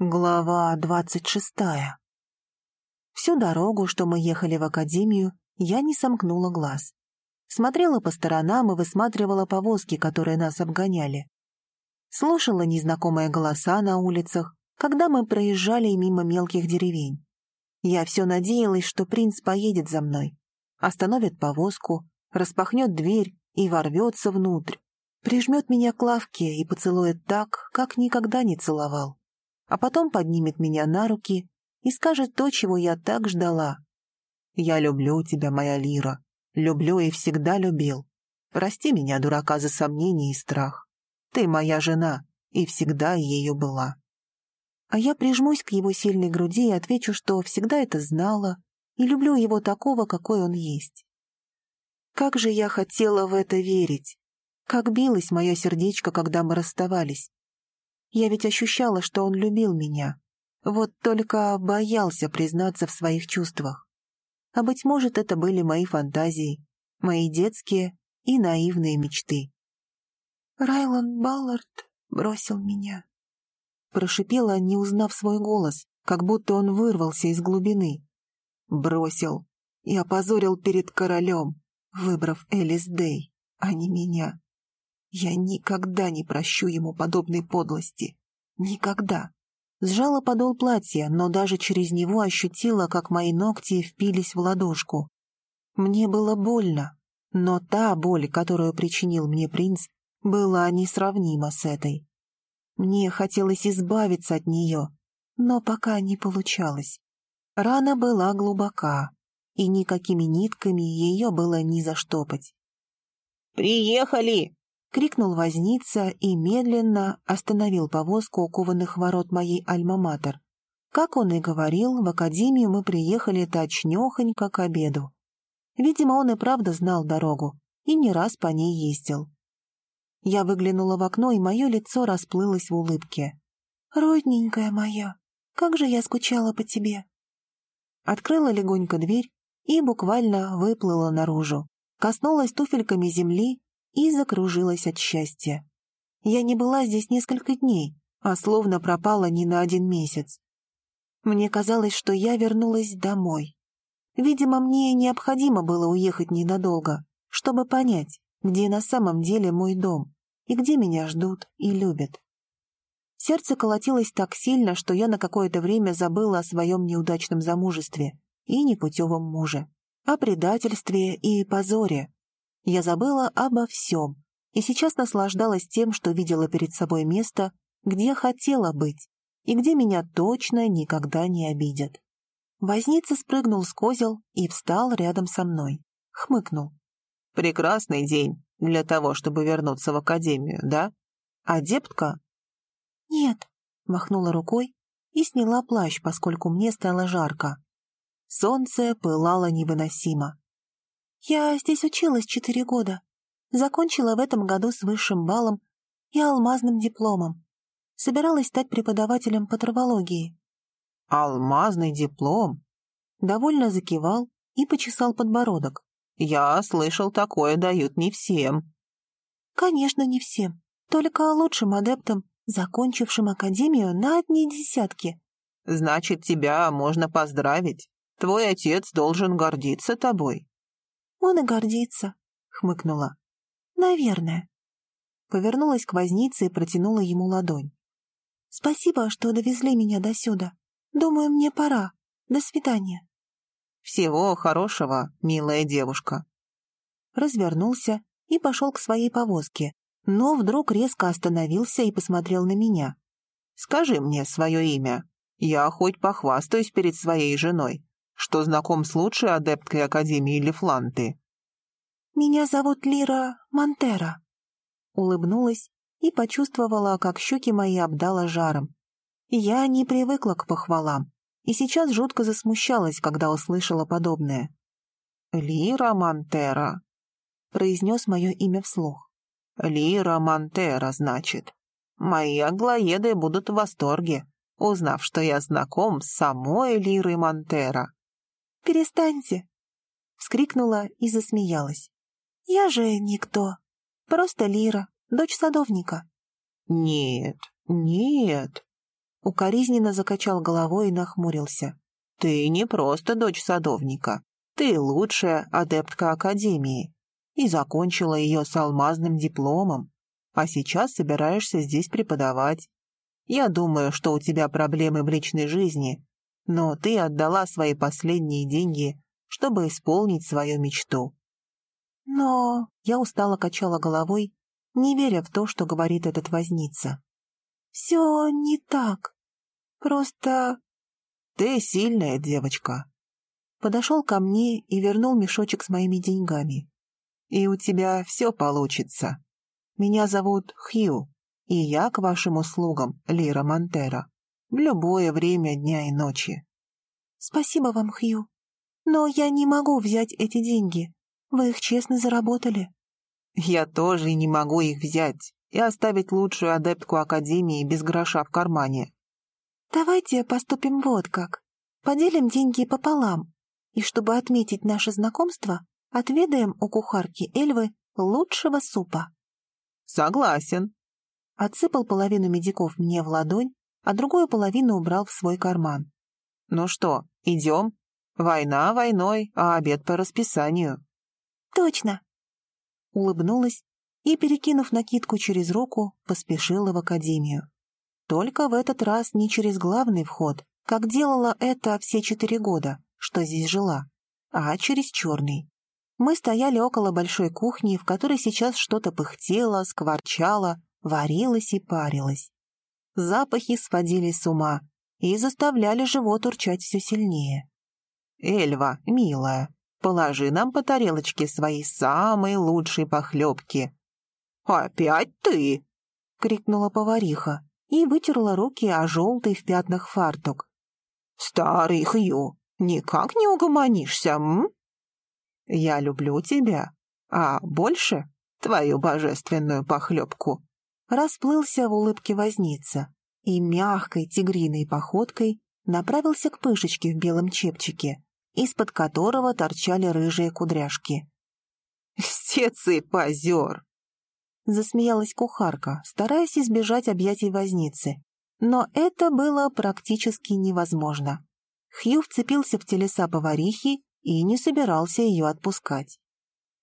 Глава двадцать шестая. Всю дорогу, что мы ехали в академию, я не сомкнула глаз. Смотрела по сторонам и высматривала повозки, которые нас обгоняли. Слушала незнакомые голоса на улицах, когда мы проезжали мимо мелких деревень. Я все надеялась, что принц поедет за мной, остановит повозку, распахнет дверь и ворвется внутрь, прижмет меня к лавке и поцелует так, как никогда не целовал а потом поднимет меня на руки и скажет то, чего я так ждала. «Я люблю тебя, моя Лира, люблю и всегда любил. Прости меня, дурака, за сомнения и страх. Ты моя жена и всегда ею была». А я прижмусь к его сильной груди и отвечу, что всегда это знала и люблю его такого, какой он есть. Как же я хотела в это верить! Как билось мое сердечко, когда мы расставались! Я ведь ощущала, что он любил меня. Вот только боялся признаться в своих чувствах. А быть может, это были мои фантазии, мои детские и наивные мечты. «Райлон Баллард бросил меня», — прошипела, не узнав свой голос, как будто он вырвался из глубины. «Бросил и опозорил перед королем, выбрав Элис Дэй, а не меня. Я никогда не прощу ему подобной подлости. Никогда. Сжала подол платья, но даже через него ощутила, как мои ногти впились в ладошку. Мне было больно, но та боль, которую причинил мне принц, была несравнима с этой. Мне хотелось избавиться от нее, но пока не получалось. Рана была глубока, и никакими нитками ее было не заштопать. «Приехали!» Крикнул возница и медленно остановил повозку у кованых ворот моей альма-матер. Как он и говорил, в академию мы приехали точнёхонько к обеду. Видимо, он и правда знал дорогу и не раз по ней ездил. Я выглянула в окно, и мое лицо расплылось в улыбке. «Родненькая моя, как же я скучала по тебе!» Открыла легонько дверь и буквально выплыла наружу. Коснулась туфельками земли и закружилась от счастья. Я не была здесь несколько дней, а словно пропала не на один месяц. Мне казалось, что я вернулась домой. Видимо, мне необходимо было уехать ненадолго, чтобы понять, где на самом деле мой дом и где меня ждут и любят. Сердце колотилось так сильно, что я на какое-то время забыла о своем неудачном замужестве и непутевом муже, о предательстве и позоре, я забыла обо всем и сейчас наслаждалась тем, что видела перед собой место, где хотела быть и где меня точно никогда не обидят. Возница спрыгнул с козел и встал рядом со мной. Хмыкнул. «Прекрасный день для того, чтобы вернуться в академию, да? Адептка?» «Нет», — махнула рукой и сняла плащ, поскольку мне стало жарко. Солнце пылало невыносимо. Я здесь училась четыре года. Закончила в этом году с высшим баллом и алмазным дипломом. Собиралась стать преподавателем по травологии. «Алмазный диплом?» Довольно закивал и почесал подбородок. «Я слышал, такое дают не всем». «Конечно, не всем. Только лучшим адептам, закончившим академию на одни десятки». «Значит, тебя можно поздравить. Твой отец должен гордиться тобой». «Он и гордится», — хмыкнула. «Наверное». Повернулась к вознице и протянула ему ладонь. «Спасибо, что довезли меня до сюда. Думаю, мне пора. До свидания». «Всего хорошего, милая девушка». Развернулся и пошел к своей повозке, но вдруг резко остановился и посмотрел на меня. «Скажи мне свое имя. Я хоть похвастаюсь перед своей женой что знаком с лучшей адепткой Академии Лефланты. «Меня зовут Лира Монтера», — улыбнулась и почувствовала, как щеки мои обдала жаром. Я не привыкла к похвалам и сейчас жутко засмущалась, когда услышала подобное. «Лира Монтера», — произнес мое имя вслух. «Лира Монтера, значит. Мои аглоеды будут в восторге, узнав, что я знаком с самой Лирой Монтера. «Перестаньте!» — вскрикнула и засмеялась. «Я же никто. Просто Лира, дочь садовника». «Нет, нет!» укоризненно закачал головой и нахмурился. «Ты не просто дочь садовника. Ты лучшая адептка Академии и закончила ее с алмазным дипломом, а сейчас собираешься здесь преподавать. Я думаю, что у тебя проблемы в личной жизни, но ты отдала свои последние деньги, чтобы исполнить свою мечту. Но я устало качала головой, не веря в то, что говорит этот возница. Все не так. Просто... Ты сильная девочка. Подошел ко мне и вернул мешочек с моими деньгами. И у тебя все получится. Меня зовут Хью, и я к вашим услугам, Лира Монтера, в любое время дня и ночи. Спасибо вам, Хью. Но я не могу взять эти деньги. Вы их честно заработали. Я тоже не могу их взять и оставить лучшую адептку Академии без гроша в кармане. Давайте поступим вот как. Поделим деньги пополам, и чтобы отметить наше знакомство, отведаем у кухарки Эльвы лучшего супа. Согласен. Отсыпал половину медиков мне в ладонь, а другую половину убрал в свой карман. Ну что, идем? Война войной, а обед по расписанию. Точно. Улыбнулась и, перекинув накидку через руку, поспешила в академию. Только в этот раз не через главный вход, как делала это все четыре года, что здесь жила, а через черный. Мы стояли около большой кухни, в которой сейчас что-то пыхтело, скворчало, варилось и парилось. Запахи сводили с ума и заставляли живот урчать все сильнее. «Эльва, милая, положи нам по тарелочке свои самые лучшие похлебки». «Опять ты?» — крикнула повариха и вытерла руки о желтый в пятнах фартук. «Старый Хью, никак не угомонишься, м?» «Я люблю тебя, а больше твою божественную похлебку». Расплылся в улыбке возница и мягкой тигриной походкой направился к пышечке в белом чепчике, из-под которого торчали рыжие кудряшки. «Стец и позер!» Засмеялась кухарка, стараясь избежать объятий возницы. Но это было практически невозможно. Хью вцепился в телеса поварихи и не собирался ее отпускать.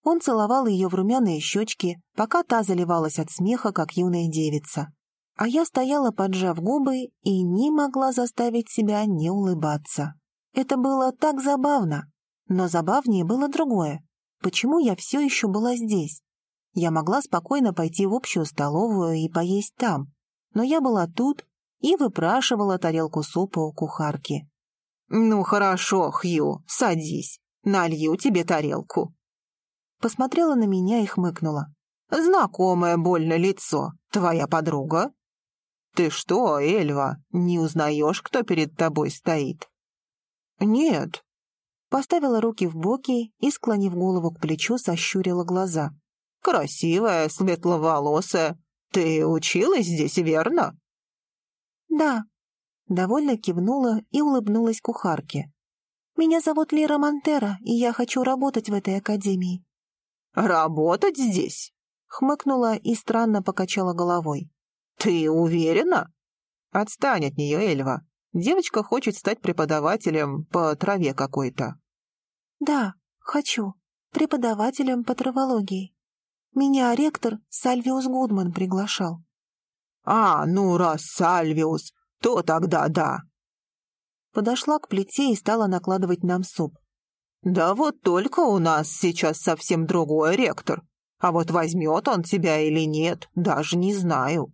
Он целовал ее в румяные щечки, пока та заливалась от смеха, как юная девица. А я стояла, поджав губы, и не могла заставить себя не улыбаться. Это было так забавно. Но забавнее было другое. Почему я все еще была здесь? Я могла спокойно пойти в общую столовую и поесть там. Но я была тут и выпрашивала тарелку супа у кухарки. «Ну хорошо, Хью, садись. Налью тебе тарелку». Посмотрела на меня и хмыкнула. «Знакомое больно лицо. Твоя подруга?» «Ты что, Эльва, не узнаешь, кто перед тобой стоит?» «Нет». Поставила руки в боки и, склонив голову к плечу, сощурила глаза. «Красивая, светловолосая. Ты училась здесь, верно?» «Да». Довольно кивнула и улыбнулась кухарке. «Меня зовут Лера Монтера, и я хочу работать в этой академии». «Работать здесь?» — хмыкнула и странно покачала головой. «Ты уверена?» «Отстань от нее, Эльва. Девочка хочет стать преподавателем по траве какой-то». «Да, хочу. Преподавателем по травологии. Меня ректор Сальвиус Гудман приглашал». «А, ну раз Сальвиус, то тогда да». Подошла к плите и стала накладывать нам суп. «Да вот только у нас сейчас совсем другой ректор. А вот возьмет он тебя или нет, даже не знаю».